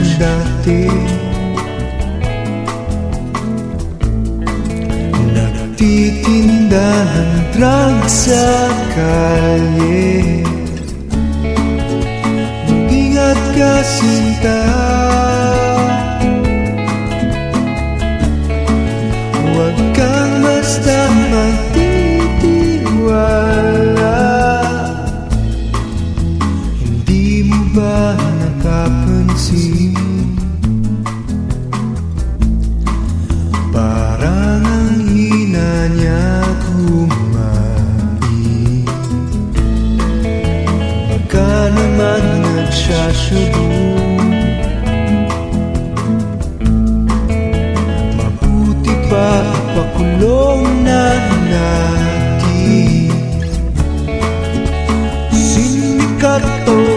ko siya dati. Nagtitinda ng drugs sa kalye. Ingat ka sinta Huwag kang basta magtitiwala. Hindi mo ba Parang ang hina niya kumain Baka naman nagsasyabu Mabuti pa ipakulong na natin Sinikat o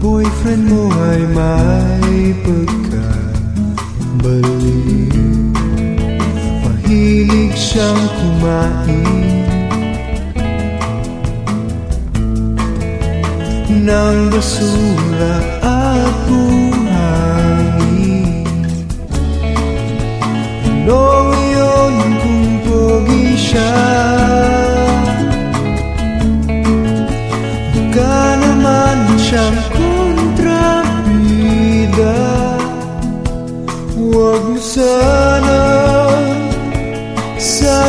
boyfriend mo ay may siyang kumain Ng basura at buhangin Ano yun kung pogi siya Baka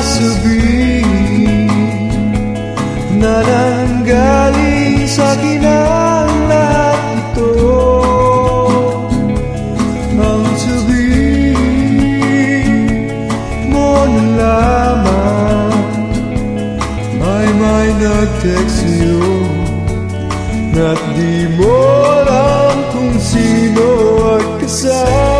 sasabihin Na nanggaling sa akin ang lahat ito Ang sabihin mo na lamang Ay may nag-text sa'yo. At di mo alam kung sino at kasama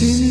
sin